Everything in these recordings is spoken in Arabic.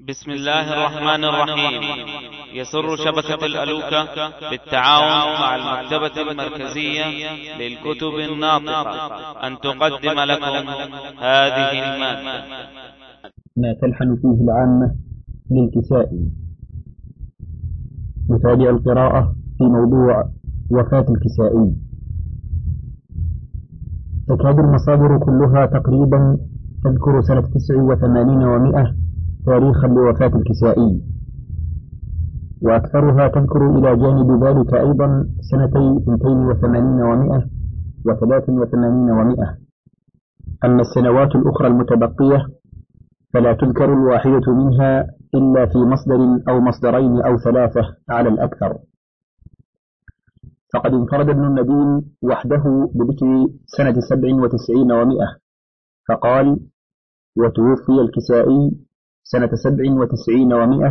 بسم الله الرحمن الرحيم. يسر شبكة الألوكة بالتعاون مع المكتبة المركزية للكتب الناطقة. أن تقدم لكم هذه المادة. ما تلحن فيه العامة للكسائي نتابع القراءة في موضوع وفاة الكسائي تكاد المصادر كلها تقريبا تذكر سنة تسع وثمانين ومائة تاريخا لوفاة الكسائي. وأكثرها تذكر إلى جانب ذلك أيضا سنتي ثنتين وثمانين ومائة وثلاث وثمانين ومائة. أما السنوات الأخرى المتبقية فلا تذكر الواحدة منها إلا في مصدر أو مصدرين أو ثلاثة على الأكثر. فقد انفرد ابن النديم وحده بذكر سنة سبع وتسعين ومائة فقال وتوفي الكسائي سنة سبع وتسعين ومائة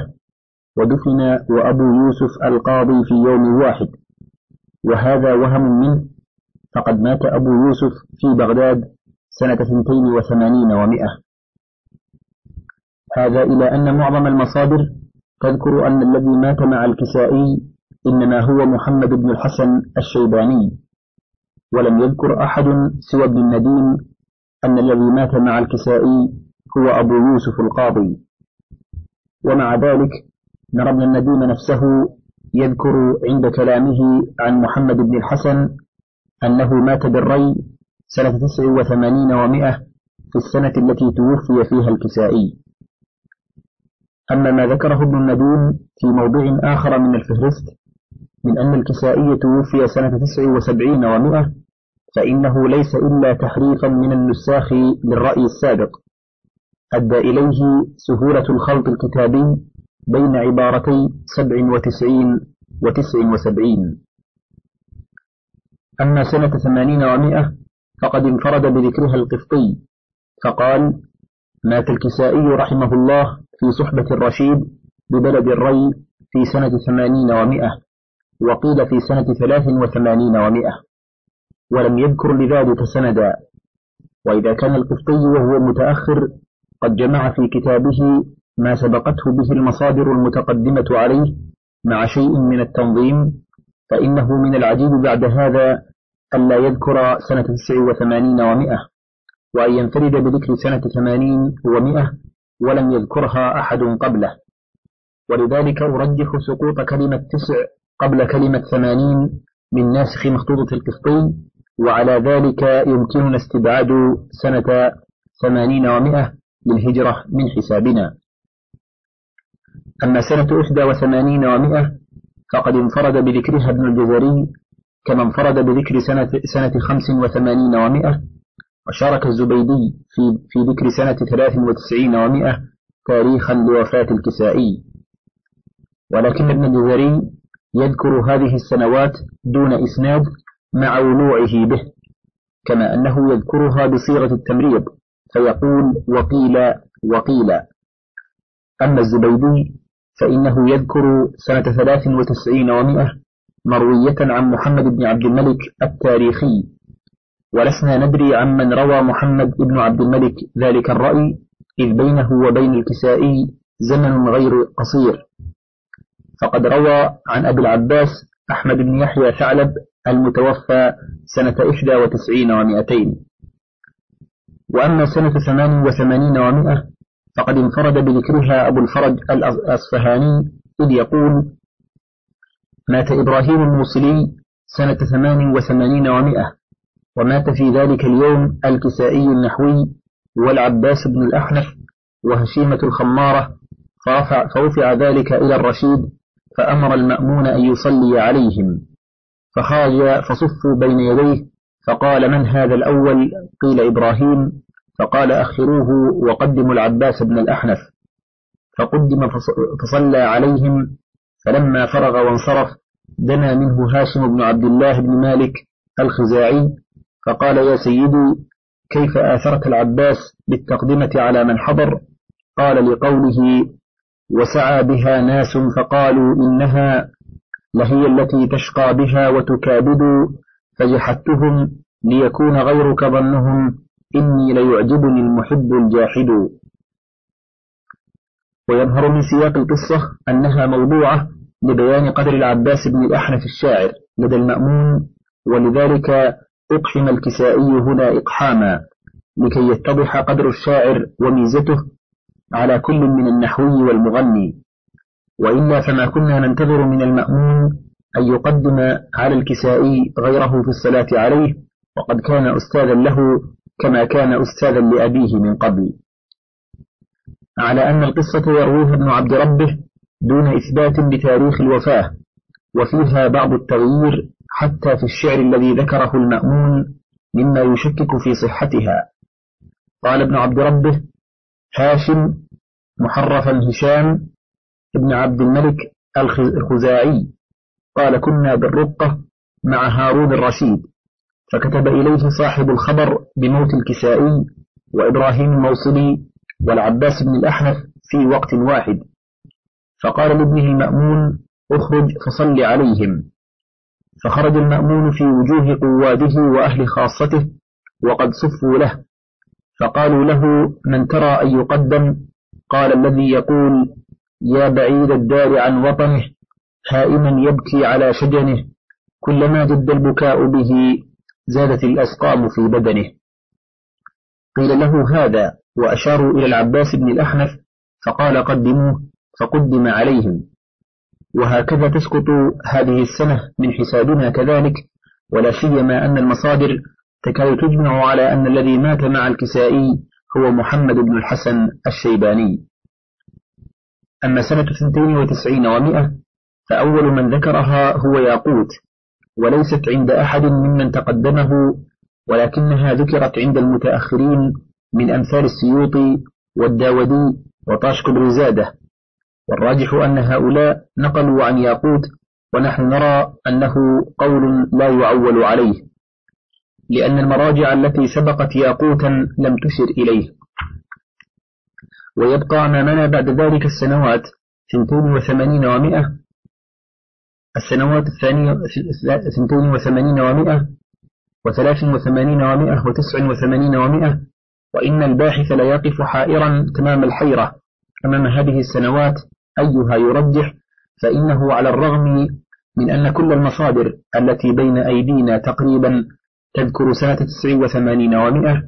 ودفن وأبو يوسف القاضي في يوم واحد. وهذا وهم منه فقد مات أبو يوسف في بغداد سنة ثنتين وثمانين ومائة. هذا إلى أن معظم المصادر تذكر أن الذي مات مع الكسائي إنما هو محمد بن الحسن الشيباني. ولم يذكر أحد سوى ابن النديم أن الذي مات مع الكسائي هو أبو يوسف القاضي. ومع ذلك نرى ابن النديم نفسه يذكر عند كلامه عن محمد بن الحسن أنه مات بالري سنة تسع وثمانين ومائة في السنة التي توفي فيها الكسائي. أما ما ذكره ابن النديم في موضع آخر من الفهرست من أن الكسائي توفي سنة تسع وسبعين ومائة فإنه ليس إلا تحريفا من النساخ للرأي السابق. أدى إليه سهولة الخلط الكتابي بين عبارتي سبع وتسعين وتسع وسبعين. أما سنة ثمانين ومائة فقد انفرد بذكرها القفطي فقال مات الكسائي رحمه الله في صحبة الرشيد ببلد الري في سنة ثمانين ومائة وقيل في سنة ثلاث وثمانين ومائة ولم يذكر لذلك سندا وإذا كان القفطي وهو متأخر قد جمع في كتابه ما سبقته به المصادر المتقدمة عليه مع شيء من التنظيم فإنه من العجيب بعد هذا ألا يذكر سنة تسع وثمانين ومائة وأن ينفرد بذكر سنة ثمانين ومائة ولم يذكرها أحد قبله. ولذلك أرجح سقوط كلمة تسع قبل كلمة ثمانين من ناسخ مخطوطة القسطي وعلى ذلك يمكننا استبعاد سنة ثمانين ومائة للهجرة من حسابنا. أما سنة إحدى وثمانين ومائة فقد انفرد بذكرها ابن الجزري كما انفرد بذكر سنة, سنة خمس وثمانين ومائة وشارك الزبيدي في, في ذكر سنة ثلاث وتسعين ومائة تاريخا لوفاة الكسائي. ولكن ابن الجزري يذكر هذه السنوات دون إسناد مع ولوعه به كما أنه يذكرها بصيغة التمريض. فيقول وقيل وقيل. أما الزبيدي فإنه يذكر سنة ثلاث وتسعين ومائة مروية عن محمد بن عبد الملك التاريخي. ولسنا ندري عمن روى محمد بن عبد الملك ذلك الرأي إذ بينه وبين الكسائي زمن غير قصير. فقد روى عن أبي العباس أحمد بن يحيى ثعلب المتوفى سنة إحدى وتسعين ومائتين. وأما سنة ثمان وثمانين ومائة فقد انفرد بذكرها أبو الفرج الأصفهاني إذ يقول مات إبراهيم الموصلي سنة ثمان وثمانين ومائة ومات في ذلك اليوم الكسائي النحوي والعباس بن الأحنف وهشيمة الخمارة فرفع ذلك إلى الرشيد فأمر المأمون أن يصلي عليهم فخرج فصفوا بين يديه فقال من هذا الأول؟ قيل إبراهيم. فقال أخروه وقدموا العباس بن الأحنف. فقدم فصلى عليهم. فلما فرغ وانصرف دنا منه هاشم بن عبد الله بن مالك الخزاعي. فقال يا سيدي كيف آثرت العباس بالتقدمة على من حضر؟ قال لقوله وسعى بها ناس فقالوا إنها لهي التي تشقى بها وتكابد. فجحدتهم ليكون غيرك ظنهم إني ليعجبني المحب الجاحد. ويظهر من سياق القصة أنها موضوعة لبيان قدر العباس بن الأحنف الشاعر لدى المأمون ولذلك أقحم الكسائي هنا إقحاما لكي يتضح قدر الشاعر وميزته على كل من النحوي والمغني. وإلا فما كنا ننتظر من المأمون أن يقدم على الكسائي غيره في الصلاة عليه وقد كان أستاذا له كما كان أستاذا لأبيه من قبل. على أن القصة يرويها ابن عبد ربه دون إثبات بتاريخ الوفاة وفيها بعض التغيير حتى في الشعر الذي ذكره المأمون مما يشكك في صحتها. قال ابن عبد ربه هاشم محرفا هشام ابن عبد الملك الخزاعي. قال كنا بالرقة مع هارون الرشيد فكتب إليه صاحب الخبر بموت الكسائي وإبراهيم الموصلي والعباس بن الأحنف في وقت واحد فقال لابنه المأمون اخرج فصل عليهم. فخرج المأمون في وجوه قواده وأهل خاصته وقد صفوا له فقالوا له من ترى أن يقدم؟ قال الذي يقول يا بعيد الدار عن وطنه. هائما يبكي على شجنه كلما جد البكاء به زادت الأسقام في بدنه. قيل له هذا وأشاروا إلى العباس بن الأحنف فقال قدموه فقدم عليهم. وهكذا تسقط هذه السنة من حسابنا كذلك ولا سيما أن المصادر تكاد تجمع على أن الذي مات مع الكسائي هو محمد بن الحسن الشيباني. أما سنة ثنتين وتسعين ومائة فأول من ذكرها هو ياقوت وليست عند أحد ممن تقدمه ولكنها ذكرت عند المتأخرين من أمثال السيوطي والداودي وطاشق بن زادة والراجح أن هؤلاء نقلوا عن ياقوت ونحن نرى أنه قول لا يعول عليه لأن المراجع التي سبقت ياقوتا لم تشر إليه. ويبقى أمامنا بعد ذلك السنوات ثنتين وثمانين ومائة السنوات الثانية ثنتين وثمانين ومائة وثلاث وثمانين ومائة وتسع وثمانين ومائة وإن الباحث لا يقف حائرا تمام الحيرة أمام هذه السنوات أيها يرجح فإنه على الرغم من أن كل المصادر التي بين أيدينا تقريبا تذكر سنة تسع وثمانين ومائة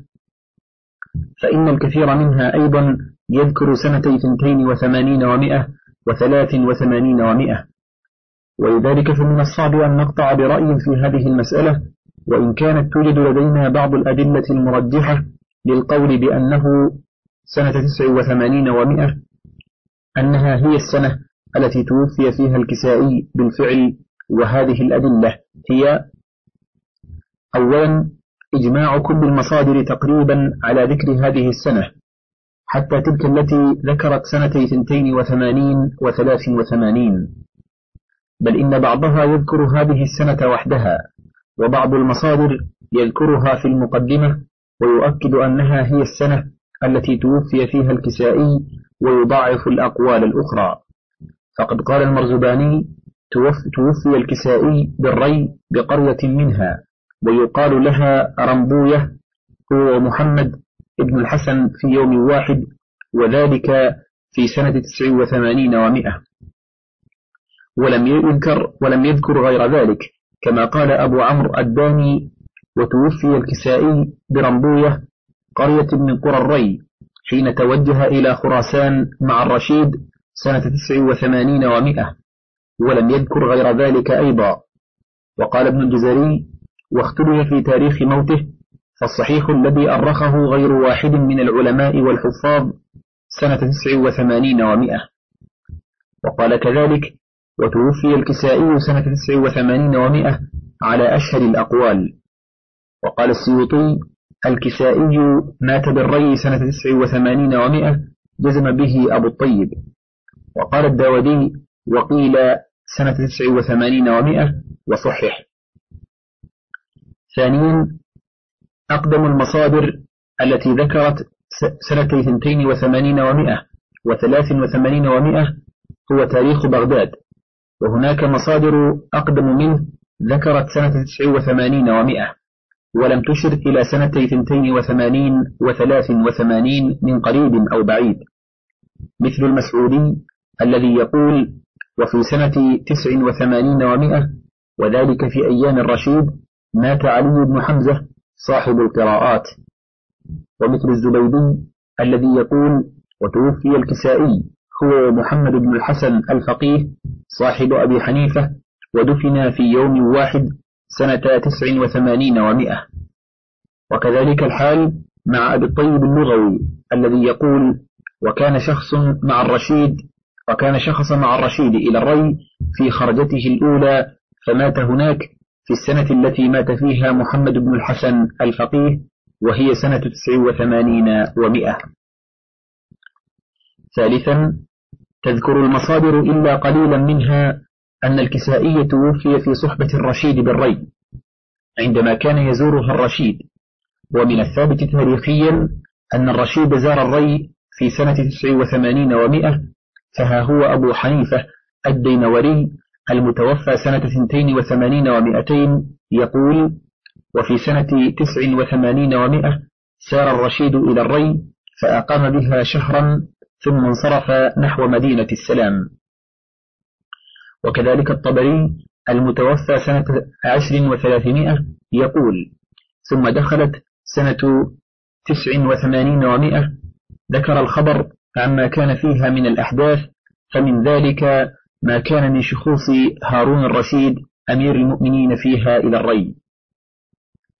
فإن الكثير منها أيضا يذكر سنتي ثنتين وثمانين ومائة وثلاث وثمانين ومائة. ولذلك فمن الصعب أن نقطع برأي في هذه المسألة وإن كانت توجد لدينا بعض الأدلة المرجحة للقول بأنه سنة تسع وثمانين ومائة أنها هي السنة التي توفي فيها الكسائي بالفعل وهذه الأدلة هي أولا إجماع كل المصادر تقريبا على ذكر هذه السنة حتى تلك التي ذكرت سنتي ثنتين وثمانين وثلاث وثمانين. بل إن بعضها يذكر هذه السنة وحدها وبعض المصادر يذكرها في المقدمة ويؤكد أنها هي السنة التي توفي فيها الكسائي ويضاعف الأقوال الأخرى. فقد قال المرزباني توفي الكسائي بالري بقرية منها ويقال لها رمبوية هو محمد ابن الحسن في يوم واحد وذلك في سنة تسع وثمانين ومائة. ولم يذكر ولم يذكر غير ذلك كما قال أبو عمرو الداني وتوفي الكسائي برمبوية قرية من قرى الري حين توجه إلى خراسان مع الرشيد سنة تسع وثمانين ومائة ولم يذكر غير ذلك أيضا. وقال ابن الجزري واختلف في تاريخ موته فالصحيح الذي أرخه غير واحد من العلماء والحفاظ سنة تسع وثمانين ومائة وقال كذلك وتوفي الكسائي سنة تسع وثمانين ومائة على أشهر الأقوال. وقال السيوطي الكسائي مات بالري سنة تسع وثمانين ومائة جزم به أبو الطيب. وقال الداودي وقيل سنة تسع وثمانين ومائة وصحح. ثانيا أقدم المصادر التي ذكرت سنتي ثنتين وثمانين ومائة وثلاث وثمانين ومائة هو تاريخ بغداد. وهناك مصادر أقدم منه ذكرت سنة تسع وثمانين ومائة ولم تشر إلى وثمانين وثلاث وثمانين من قريب أو بعيد. مثل المسعودي الذي يقول وفي سنة تسع وثمانين ومائة وذلك في أيام الرشيد مات علي بن حمزة صاحب القراءات. ومثل الزبيدي الذي يقول وتوفي الكسائي هو محمد بن الحسن الفقيه صاحب أبي حنيفة ودفن في يوم واحد سنة تسع وثمانين ومائة. وكذلك الحال مع أبي الطيب اللغوي الذي يقول وكان شخص مع الرشيد وكان شخص مع الرشيد إلى الري في خرجته الأولى فمات هناك في السنة التي مات فيها محمد بن الحسن الفقيه وهي سنة تسع وثمانين ومائة. ثالثا تذكر المصادر إلا قليلا منها أن الكسائي توفي في صحبة الرشيد بالري عندما كان يزورها الرشيد. ومن الثابت تاريخيا أن الرشيد زار الري في سنة تسع وثمانين ومائة فها هو أبو حنيفة الدينوري المتوفى سنة ثنتين وثمانين ومائتين يقول وفي سنة تسع وثمانين ومائة سار الرشيد إلى الري فأقام بها شهرا ثم انصرف نحو مدينة السلام. وكذلك الطبري المتوفى سنة عشر وثلاثمائة يقول ثم دخلت سنة تسع وثمانين ومائة ذكر الخبر عما كان فيها من الأحداث فمن ذلك ما كان من شخوص هارون الرشيد أمير المؤمنين فيها إلى الري.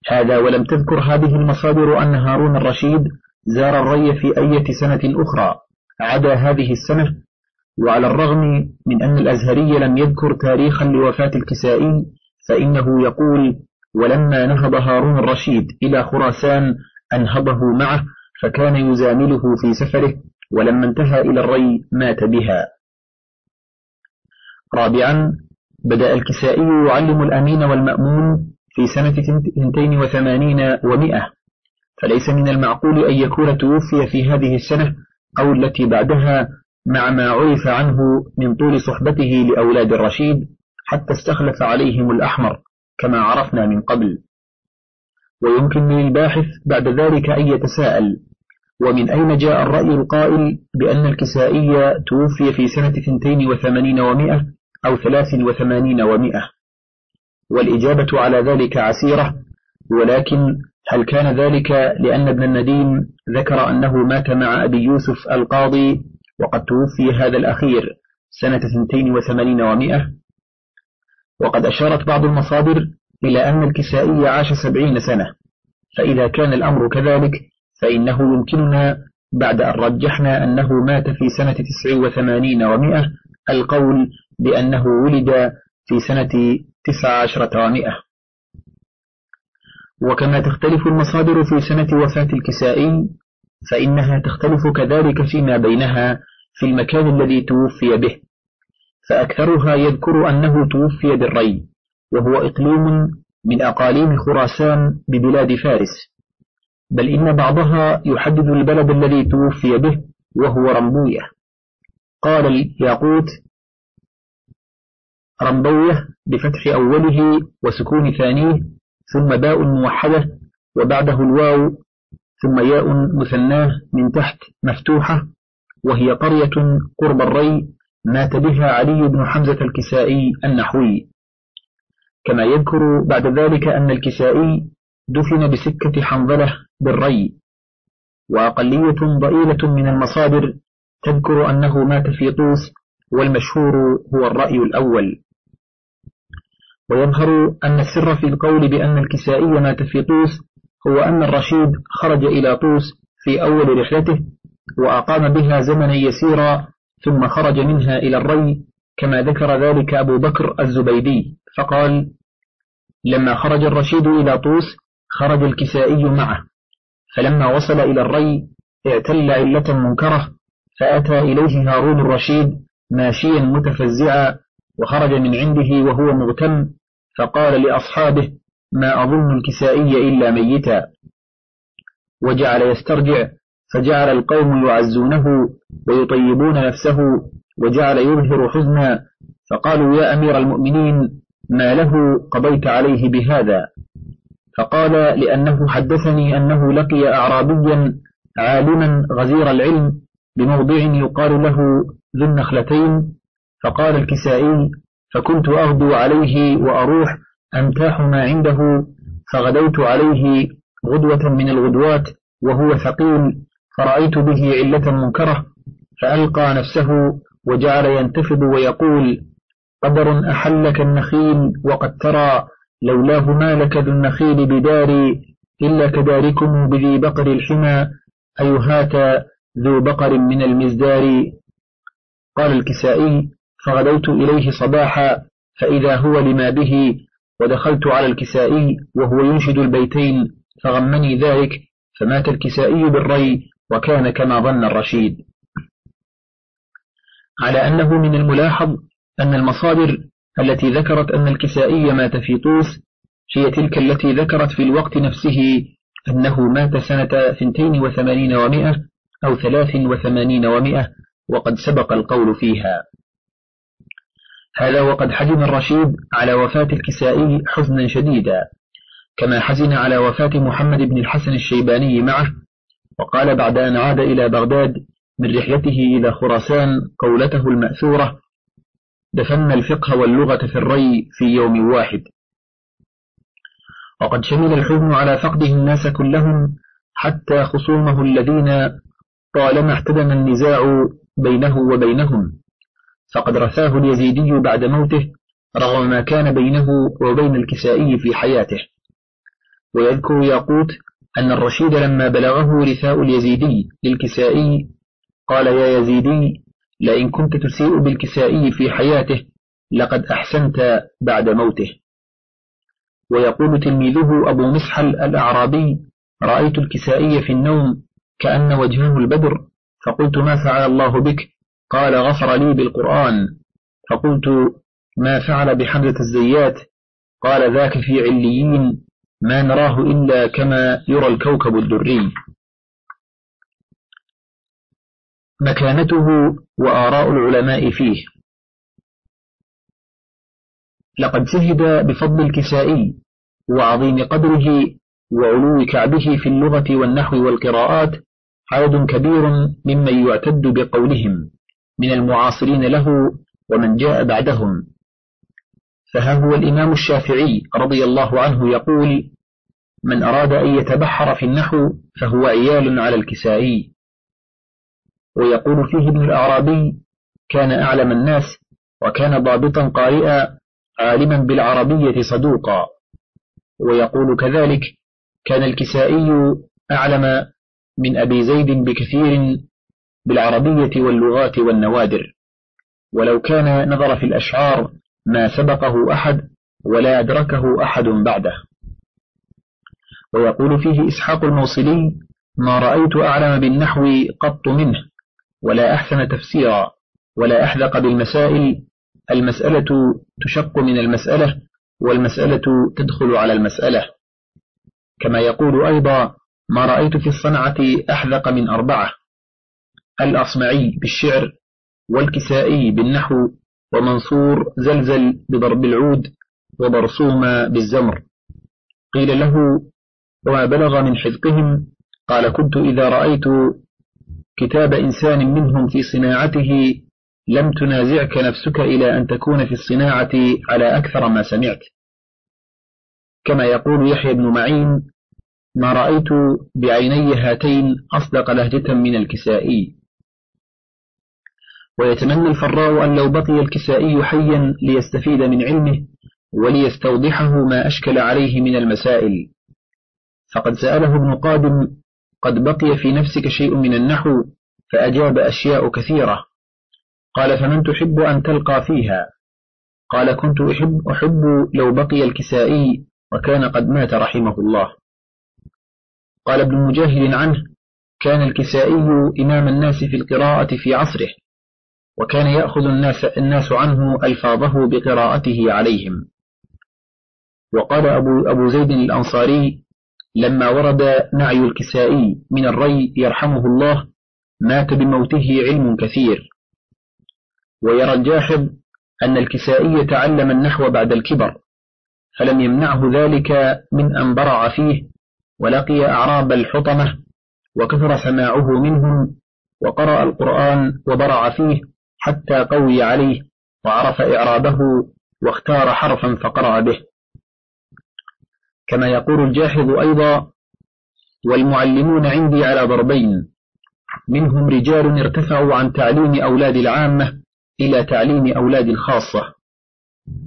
هذا ولم تذكر هذه المصادر أن هارون الرشيد زار الري في أية سنة أخرى. عدا هذه السنة وعلى الرغم من أن الأزهري لم يذكر تاريخا لوفاة الكسائي فإنه يقول ولما نهض هارون الرشيد إلى خراسان أنهضه معه فكان يزامله في سفره ولما انتهى إلى الري مات بها. رابعا بدأ الكسائي يعلم الأمين والمأمون في سنة اثنتين وثمانين ومئة فليس من المعقول أن يكون توفي في هذه السنة أو التي بعدها مع ما عرف عنه من طول صحبته لأولاد الرشيد حتى استخلف عليهم الأحمر كما عرفنا من قبل. ويمكن للباحث بعد ذلك أن يتساءل ومن أين جاء الرأي القائل بأن الكسائي توفي في سنة ثنتين وثمانين ومائة أو ثلاث وثمانين ومائة والإجابة على ذلك عسيرة ولكن هل كان ذلك لأن ابن النديم ذكر أنه مات مع أبي يوسف القاضي وقد توفي هذا الأخير سنة ثنتين وثمانين ومائة؟ وقد أشارت بعض المصادر إلى أن الكسائي عاش سبعين سنة فإذا كان الأمر كذلك فإنه يمكننا بعد أن رجحنا أنه مات في سنة تسع وثمانين ومائة القول بأنه ولد في سنة تسع عشرة ومائة. وكما تختلف المصادر في سنة وفاة الكسائي فإنها تختلف كذلك فيما بينها في المكان الذي توفي به. فأكثرها يذكر أنه توفي بالري وهو إقليم من أقاليم خراسان ببلاد فارس. بل إن بعضها يحدد البلد الذي توفي به وهو رمبوية. قال الياقوت رمبوية بفتح أوله وسكون ثانية ثم باء موحدة وبعده الواو ثم ياء مثناة من تحت مفتوحة وهي قرية قرب الري مات بها علي بن حمزة الكسائي النحوي. كما يذكر بعد ذلك أن الكسائي دفن بسكة حنظلة بالري. وأقلية ضئيلة من المصادر تذكر أنه مات في طوس والمشهور هو الرأي الأول. ويظهر أن السر في القول بأن الكسائي مات في طوس هو أن الرشيد خرج إلى طوس في أول رحلته وأقام بها زمنا يسيرا ثم خرج منها إلى الري كما ذكر ذلك أبو بكر الزبيدي. فقال لما خرج الرشيد إلى طوس خرج الكسائي معه. فلما وصل إلى الري اعتل علة منكرة فأتى إليه هارون الرشيد ماشيا متفزعا وخرج من عنده وهو مغتم فقال لأصحابه ما أظن الكسائي إلا ميتا. وجعل يسترجع فجعل القوم يعزونه ويطيبون نفسه وجعل يظهر حزنا. فقالوا يا أمير المؤمنين ما له قضيت عليه بهذا؟ فقال لأنه حدثني أنه لقي أعرابيا عالما غزير العلم بموضع يقال له ذو النخلتين. فقال الكسائي فكنت أغدو عليه وأروح أمتاح ما عنده فغدوت عليه غدوة من الغدوات وهو ثقيل فرأيت به علة منكرة فألقى نفسه وجعل ينتفض ويقول قدر أحلك النخيل وقد ترى لولاه ما لك ذو النخيل بداري إلا كداركم بذي بقر الحمى أيهات ذو بقر من المزدار. قال الكسائي فغدوت إليه صباحا فإذا هو لما به ودخلت على الكسائي وهو ينشد البيتين فغمني ذلك فمات الكسائي بالري وكان كما ظن الرشيد. على أنه من الملاحظ أن المصادر التي ذكرت أن الكسائي مات في طوس هي تلك التي ذكرت في الوقت نفسه أنه مات سنة ثنتين وثمانين ومائة أو ثلاث وثمانين ومائة وقد سبق القول فيها. هذا وقد حزن الرشيد على وفاة الكسائي حزنا شديدا كما حزن على وفاة محمد بن الحسن الشيباني معه وقال بعد أن عاد إلى بغداد من رحلته إلى خراسان قولته المأثورة دفن الفقه واللغة في الري في يوم واحد وقد شمل الحزن على فقده الناس كلهم حتى خصومه الذين طالما احتدم النزاع بينه وبينهم. فقد رثاه اليزيدي بعد موته رغم ما كان بينه وبين الكسائي في حياته. ويذكر ياقوت أن الرشيد لما بلغه رثاء اليزيدي للكسائي قال يا يزيدي لئن كنت تسيء بالكسائي في حياته لقد أحسنت بعد موته. ويقول تلميذه أبو مسحل الأعرابي رأيت الكسائي في النوم كأن وجهه البدر فقلت ما فعل الله بك؟ قال غفر لي بالقرآن فقلت ما فعل بحمزة الزيات؟ قال ذاك في عليين ما نراه إلا كما يرى الكوكب الدري. مكانته وآراء العلماء فيه. لقد شهد بفضل الكسائي وعظيم قدره وعلو كعبه في اللغة والنحو والقراءات عدد كبير ممن يعتد بقولهم. من المعاصرين له ومن جاء بعدهم. فها هو الإمام الشافعي رضي الله عنه يقول من أراد أن يتبحر في النحو فهو عيال على الكسائي ويقول فيه ابن الأعرابي كان أعلم الناس وكان ضابطا قارئا عالما بالعربية صدوقا ويقول كذلك كان الكسائي أعلم من أبي زيد بكثير بالعربية واللغات والنوادر. ولو كان نظر في الأشعار ما سبقه أحد ولا أدركه أحد بعده. ويقول فيه إسحاق الموصلي ما رأيت أعلم بالنحو قط منه ولا أحسن تفسيرا ولا أحذق بالمسائل. المسألة تشق من المسألة والمسألة تدخل على المسألة. كما يقول أيضا ما رأيت في الصنعة أحذق من أربعة الأصمعي بالشعر والكسائي بالنحو ومنصور زلزل بضرب العود وبرسوم بالزمر. قيل له وما بلغ من حذقهم؟ قال كنت إذا رأيت كتاب إنسان منهم في صناعته لم تنازعك نفسك إلى أن تكون في الصناعة على أكثر ما سمعت. كما يقول يحيى بن معين ما رأيت بعيني هاتين أصدق لهجة من الكسائي. ويتمنى الفراء أن لو بقي الكسائي حيا ليستفيد من علمه وليستوضحه ما أشكل عليه من المسائل. فقد سأله ابن قادم قد بقي في نفسك شيء من النحو؟ فأجاب أشياء كثيرة. قال فمن تحب أن تلقى فيها؟ قال كنت أحب, أحب لو بقي الكسائي وكان قد مات رحمه الله. قال ابن مجاهد عنه كان الكسائي إمام الناس في القراءة في عصره. وكان يأخذ الناس, الناس عنه ألفاظه بقراءته عليهم. وقال أبو, أبو زيد الأنصاري لما ورد نعي الكسائي من الري يرحمه الله مات بموته علم كثير. ويرى الجاحظ أن الكسائي تعلم النحو بعد الكبر فلم يمنعه ذلك من أن برع فيه ولقي أعراب الحطمة وكثر سماعه منهم وقرأ القرآن وبرع فيه حتى قوي عليه وعرف إعرابه واختار حرفا فقرأ به. كما يقول الجاحظ أيضا والمعلمون عندي على ضربين منهم رجال ارتفعوا عن تعليم أولاد العامة إلى تعليم أولاد الخاصة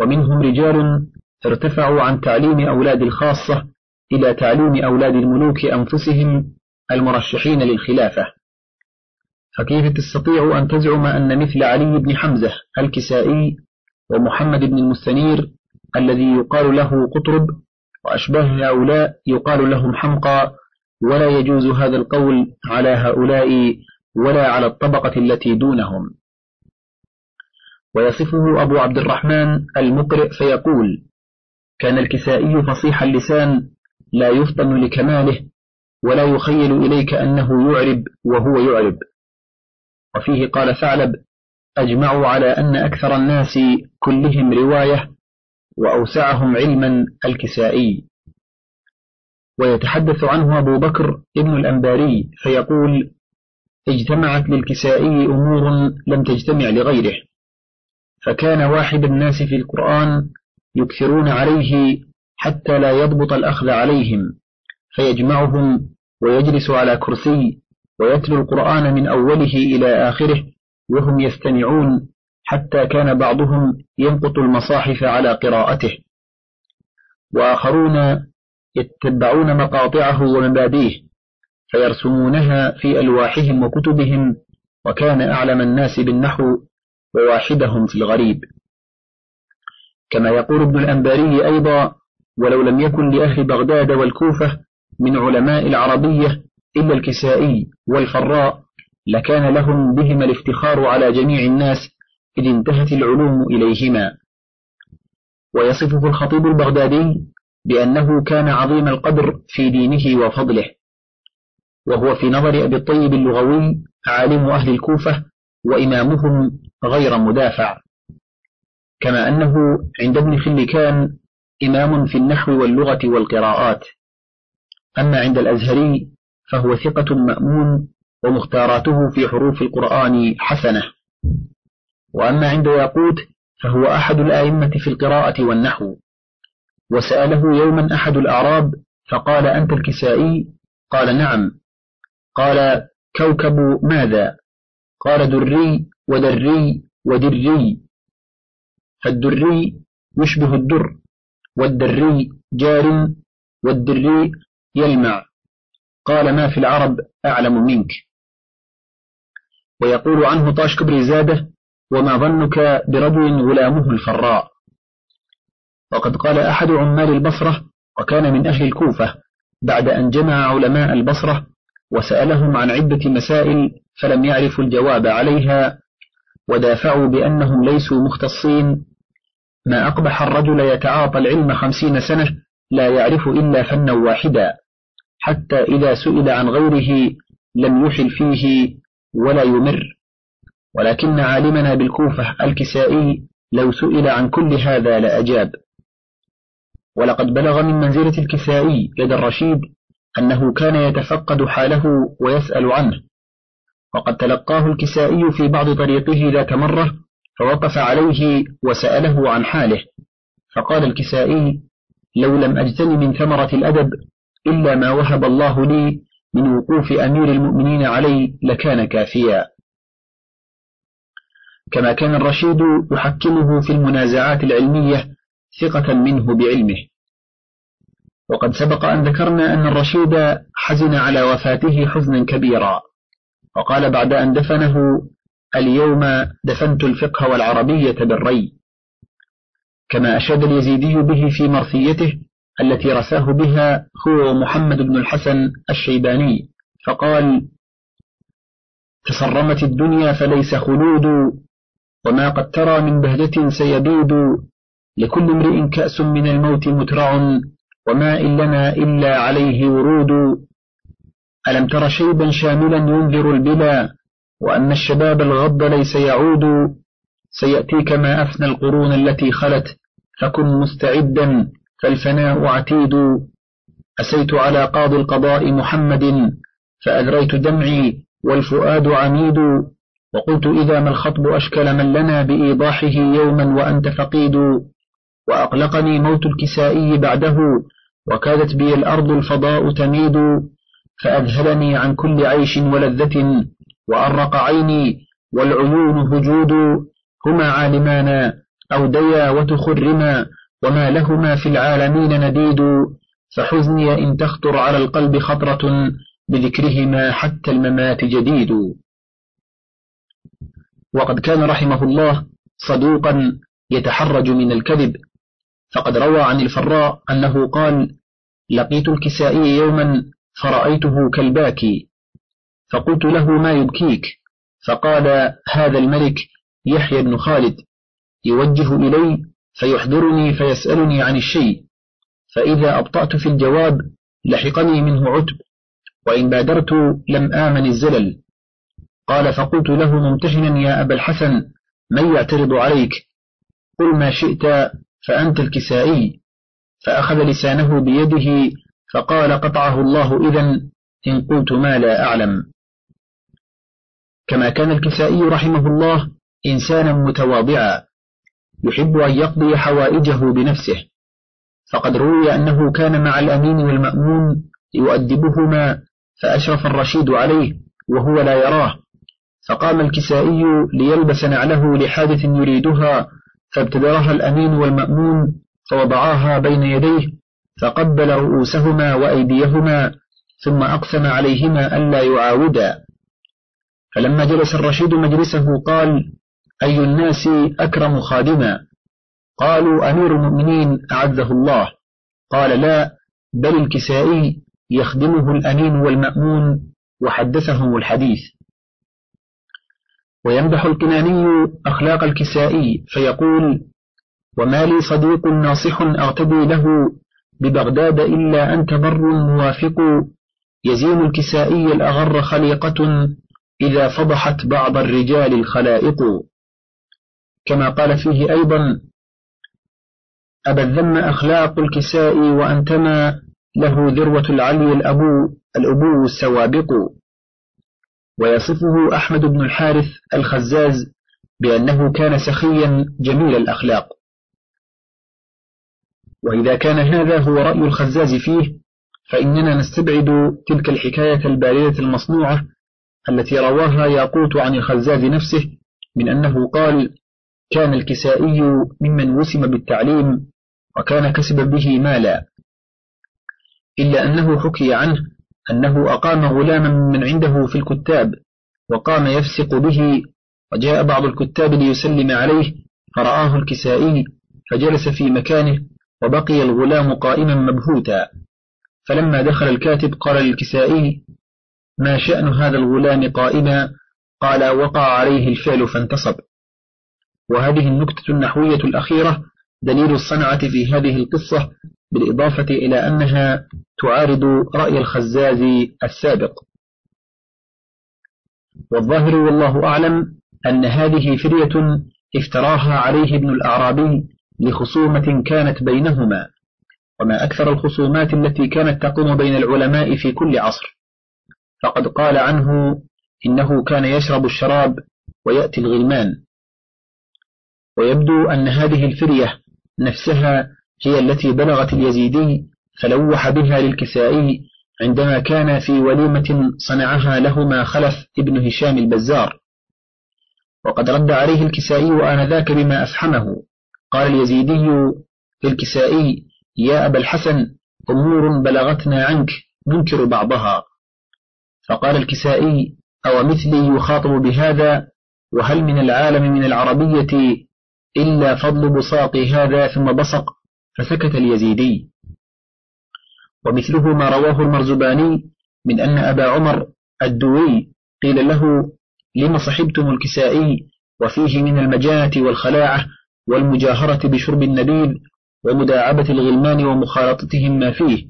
ومنهم رجال ارتفعوا عن تعليم أولاد الخاصة إلى تعليم أولاد الملوك أنفسهم المرشحين للخلافة. فكيف تستطيع أن تزعم أن مثل علي بن حمزة الكسائي ومحمد بن المستنير الذي يقال له قطرب وأشباه هؤلاء يقال لهم حمقى ولا يجوز هذا القول على هؤلاء ولا على الطبقة التي دونهم. ويصفه أبو عبد الرحمن المقرئ فيقول كان الكسائي فصيح اللسان لا يفطن لكماله ولا يخيل إليك أنه يعرب وهو يعرب. وفيه قال ثعلب أجمعوا على أن أكثر الناس كلهم رواية وأوسعهم علما الكسائي. ويتحدث عنه أبو بكر ابن الأنباري فيقول اجتمعت للكسائي أمور لم تجتمع لغيره فكان واحد الناس في القرآن يكثرون عليه حتى لا يضبط الأخذ عليهم فيجمعهم ويجلس على كرسي ويتلو القرآن من أوله إلى آخره وهم يستمعون حتى كان بعضهم ينقط المصاحف على قراءته. وآخرون يتبعون مقاطعه ومباديه فيرسمونها في ألواحهم وكتبهم وكان أعلم الناس بالنحو وواحدهم في الغريب. كما يقول ابن الأنباري أيضا ولو لم يكن لأهل بغداد والكوفة من علماء العربية إلا الكسائي والفراء لكان لهم بهما الافتخار على جميع الناس إذ انتهت العلوم إليهما. ويصفه الخطيب البغدادي بأنه كان عظيم القدر في دينه وفضله. وهو في نظر أبي الطيب اللغوي عالم أهل الكوفة وإمامهم غير مدافع. كما أنه عند ابن خلكان إمام في النحو واللغة والقراءات. أما عند الأزهري فهو ثقة مأمون ومختاراته في حروف القرآن حسنة. وأما عند ياقوت فهو أحد الآئمة في القراءة والنحو. وسأله يوما أحد الأعراب فقال أنت الكسائي؟ قال نعم. قال كوكب ماذا؟ قال دري ودري ودري. فالدري يشبه الدر والدري جار والدري يلمع. قال ما في العرب أعلم منك. ويقول عنه طاش كبري زاده وما ظنك برجل غلامه الفراء. وقد قال أحد عمال البصرة وكان من أهل الكوفة بعد أن جمع علماء البصرة وسألهم عن عدة مسائل فلم يعرفوا الجواب عليها ودافعوا بأنهم ليسوا مختصين. ما أقبح الرجل يتعاطى العلم خمسين سنة لا يعرف إلا فنا واحدا. حتى إذا سئل عن غيره لم يحل فيه ولا يمر. ولكن عالمنا بالكوفة الكسائي لو سئل عن كل هذا لأجاب. ولقد بلغ من منزلة الكسائي لدى الرشيد أنه كان يتفقد حاله ويسأل عنه. وقد تلقاه الكسائي في بعض طريقه ذات مرة فوقف عليه وسأله عن حاله. فقال الكسائي لو لم أجتن من ثمرة الأدب إلا ما وهب الله لي من وقوف أمير المؤمنين علي لكان كافيا. كما كان الرشيد يحكمه في المنازعات العلمية ثقة منه بعلمه. وقد سبق أن ذكرنا أن الرشيد حزن على وفاته حزنا كبيرا. وقال بعد أن دفنه اليوم دفنت الفقه والعربية بالري. كما أشاد اليزيدي به في مرثيته التي رساه بها هو محمد بن الحسن الشيباني فقال تصرمت الدنيا فليس خلود وما قد ترى من بهجة سيدود لكل امرئ كأس من الموت مترع وما لنا إلا عليه ورود. ألم تر شيبا شاملا ينذر البلا وأن الشباب الغض ليس يعود سيأتيك ما أفنى القرون التي خلت فكن مستعدا فالفناء عتيد أسيت على قاضي القضاء محمد فأذريت دمعي والفؤاد عميد. وقلت إذا ما الخطب أشكل من لنا بإيضاحه يوما وأنت فقيد. وأقلقني موت الكسائي بعده وكادت بي الأرض الفضاء تميد. فأذهلني عن كل عيش ولذة وأرق عيني والعيون هجود. هما عالمان أوديا وتخرما. وما لهما في العالمين نديد فحزني إن تخطر على القلب خطرة بذكرهما حتى الممات جديد. وقد كان رحمه الله صدوقا يتحرج من الكذب. فقد روى عن الفراء أنه قال لقيت الكسائي يوما فرأيته كالباكي فقلت له ما يبكيك؟ فقال هذا الملك يحيى بن خالد. يوجه إلي فيحضرني فيسألني عن الشيء فإذا أبطأت في الجواب لحقني منه عتب وإن بادرت لم آمن الزلل. قال فقلت له ممتحنا يا أبا الحسن من يعترض عليك؟ قل ما شئت فأنت الكسائي. فأخذ لسانه بيده فقال قطعه الله إذا إن قلت ما لا أعلم. كما كان الكسائي رحمه الله إنسانا متواضعا. يحب أن يقضي حوائجه بنفسه. فقد روي أنه كان مع الأمين والمأمون يؤدبهما فأشرف الرشيد عليه وهو لا يراه. فقام الكسائي ليلبس نعله لحادث يريدها فابتدرها الأمين والمأمون فوضعاها بين يديه فقبل رؤوسهما وأيديهما ثم أقسم عليهما ألا يعاودا. فلما جلس الرشيد مجلسه قال أي الناس أكرم خادما. قالوا أمير المؤمنين أعزه الله. قال لا بل الكسائي يخدمه الأمين والمأمون وحدثهم الحديث. ويمدح الكناني أخلاق الكسائي فيقول وما لي صديق ناصح أغتدي له ببغداد إلا أنت بر موافق. يزين الكسائي الأغر خليقة إذا فضحت بعض الرجال الخلائق. كما قال فيه أيضا أبا الذم أخلاق الكساء وأنتما له ذروة العلي الأبو الأبو السوابق. ويصفه أحمد بن الحارث الخزاز بأنه كان سخيا جميل الأخلاق. وإذا كان هذا هو رأي الخزاز فيه فإننا نستبعد تلك الحكاية الباردة المصنوعة التي رواها ياقوت عن الخزاز نفسه من أنه قال كان الكسائي ممن وسم بالتعليم وكان كسب به مالا. إلا أنه حكي عنه أنه أقام غلاما من عنده في الكتاب وقام يفسق به وجاء بعض الكتاب ليسلم عليه فرآه الكسائي فجلس في مكانه وبقي الغلام قائما مبهوتا. فلما دخل الكاتب قال للكسائي ما شأن هذا الغلام قائما؟ قال وقع عليه الفعل فانتصب. وهذه النكتة النحوية الأخيرة دليل الصنعة في هذه القصة بالإضافة إلى أنها تعارض رأي الخزاز السابق. والظاهر والله أعلم أن هذه فرية افتراها عليه ابن الأعرابي لخصومة كانت بينهما وما أكثر الخصومات التي كانت تقوم بين العلماء في كل عصر. فقد قال عنه إنه كان يشرب الشراب ويأتي الغلمان. ويبدو أن هذه الفرية نفسها هي التي بلغت اليزيدي فلوح بها للكسائي عندما كان في وليمة صنعها لهما خلف ابن هشام البزار. وقد رد عليه الكسائي آنذاك بما أفحمه. قال اليزيدي للكسائي يا أبا الحسن أمور بلغتنا عنك ننكر بعضها. فقال الكسائي أو مثلي يخاطب بهذا؟ وهل من العالم من العربية إلا فضل بساط هذا ثم بصق فسكت اليزيدي. ومثله ما رواه المرزباني من أن أبا عمر الدوي قيل له لم صحبتم الكسائي وفيه من المجانة والخلاعة والمجاهرة بشرب النبيذ ومداعبة الغلمان ومخالطتهم ما فيه؟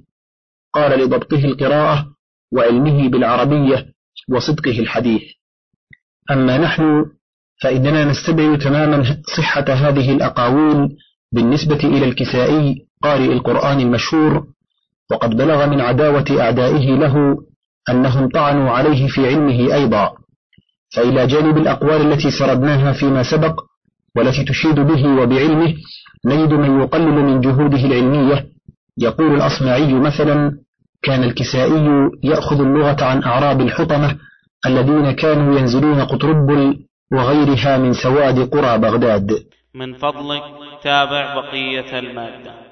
قال لضبطه القراءة وعلمه بالعربية وصدقه الحديث. أما نحن فإننا نستبعد تماما صحة هذه الأقاويل بالنسبة إلى الكسائي قارئ القرآن المشهور وقد بلغ من عداوة أعدائه له أنهم طعنوا عليه في علمه أيضا. فإلى جانب الأقوال التي سردناها فيما سبق والتي تشيد به وبعلمه نجد من يقلل من جهوده العلمية. يقول الأصمعي مثلا كان الكسائي يأخذ اللغة عن أعراب الحطمة الذين كانوا ينزلون قطربل وغيرها من سواد قرى بغداد. من فضلك تابع بقية المادة.